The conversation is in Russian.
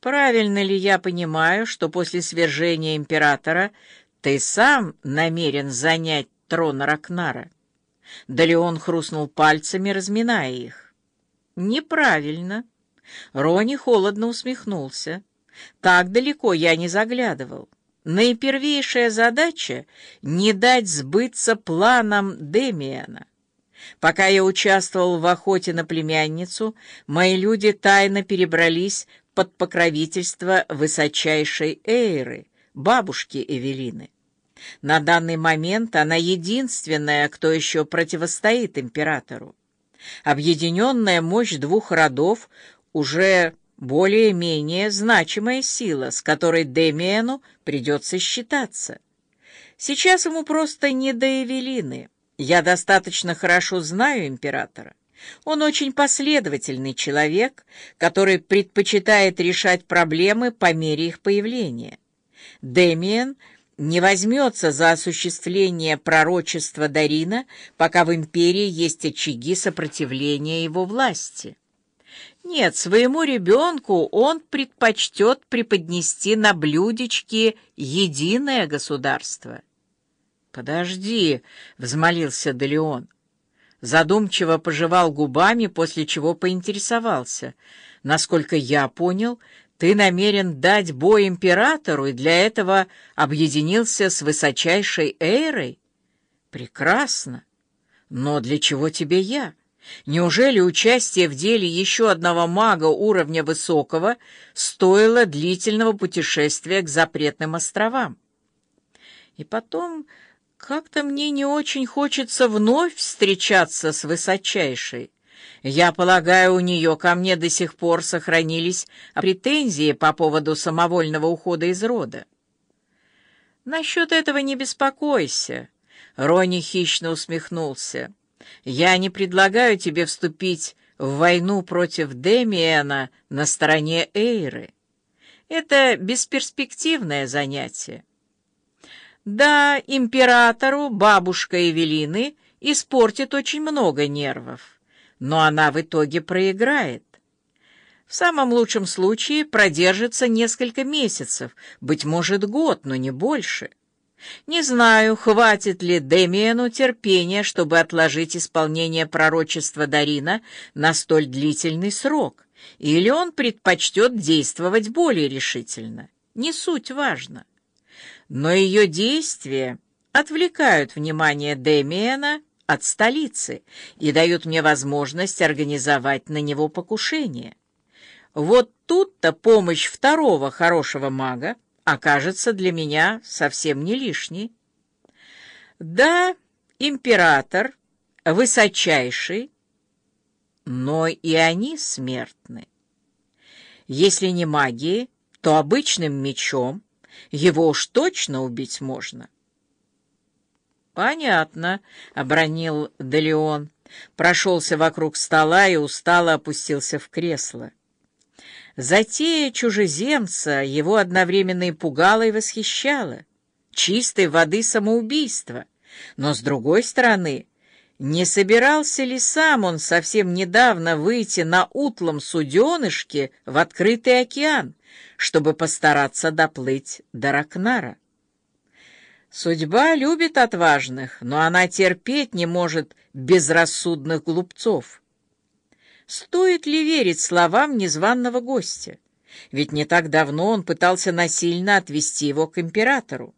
Правильно ли я понимаю, что после свержения императора ты сам намерен занять трон Ракнара? Да Леон хрустнул пальцами, разминая их. Неправильно. Рони холодно усмехнулся. Так далеко я не заглядывал. Наипервейшая задача — не дать сбыться планам Демиана. Пока я участвовал в охоте на племянницу, мои люди тайно перебрались под покровительство высочайшей Эйры, бабушки Эвелины. На данный момент она единственная, кто еще противостоит императору. Объединенная мощь двух родов уже более-менее значимая сила, с которой Демиену придется считаться. Сейчас ему просто не до Эвелины. Я достаточно хорошо знаю императора. Он очень последовательный человек, который предпочитает решать проблемы по мере их появления. Демиен не возьмется за осуществление пророчества Дарина, пока в империи есть очаги сопротивления его власти. Нет, своему ребенку он предпочтет преподнести на блюдечке единое государство. «Подожди», — взмолился Делеон. Задумчиво пожевал губами, после чего поинтересовался. «Насколько я понял, ты намерен дать бой императору и для этого объединился с высочайшей Эйрой? Прекрасно. Но для чего тебе я? Неужели участие в деле еще одного мага уровня высокого стоило длительного путешествия к запретным островам? И потом, как-то мне не очень хочется вновь встречаться с высочайшей. Я полагаю, у нее ко мне до сих пор сохранились претензии по поводу самовольного ухода из рода. Насчет этого не беспокойся. Рони хищно усмехнулся. Я не предлагаю тебе вступить в войну против Демиена на стороне Эйры. Это бесперспективное занятие. Да, императору бабушка Эвелины испортит очень много нервов но она в итоге проиграет. В самом лучшем случае продержится несколько месяцев, быть может, год, но не больше. Не знаю, хватит ли Демиену терпения, чтобы отложить исполнение пророчества Дарина на столь длительный срок, или он предпочтет действовать более решительно. Не суть важно. Но ее действия отвлекают внимание Демиена от столицы и дают мне возможность организовать на него покушение. Вот тут-то помощь второго хорошего мага окажется для меня совсем не лишней. Да, император высочайший, но и они смертны. Если не магией, то обычным мечом его уж точно убить можно. «Понятно», — обронил Делеон, прошелся вокруг стола и устало опустился в кресло. Затея чужеземца его одновременно и пугала, и восхищала. Чистой воды самоубийство. Но, с другой стороны, не собирался ли сам он совсем недавно выйти на утлом суденышке в открытый океан, чтобы постараться доплыть до Ракнара? Судьба любит отважных, но она терпеть не может безрассудных глупцов. Стоит ли верить словам незваного гостя? Ведь не так давно он пытался насильно отвести его к императору.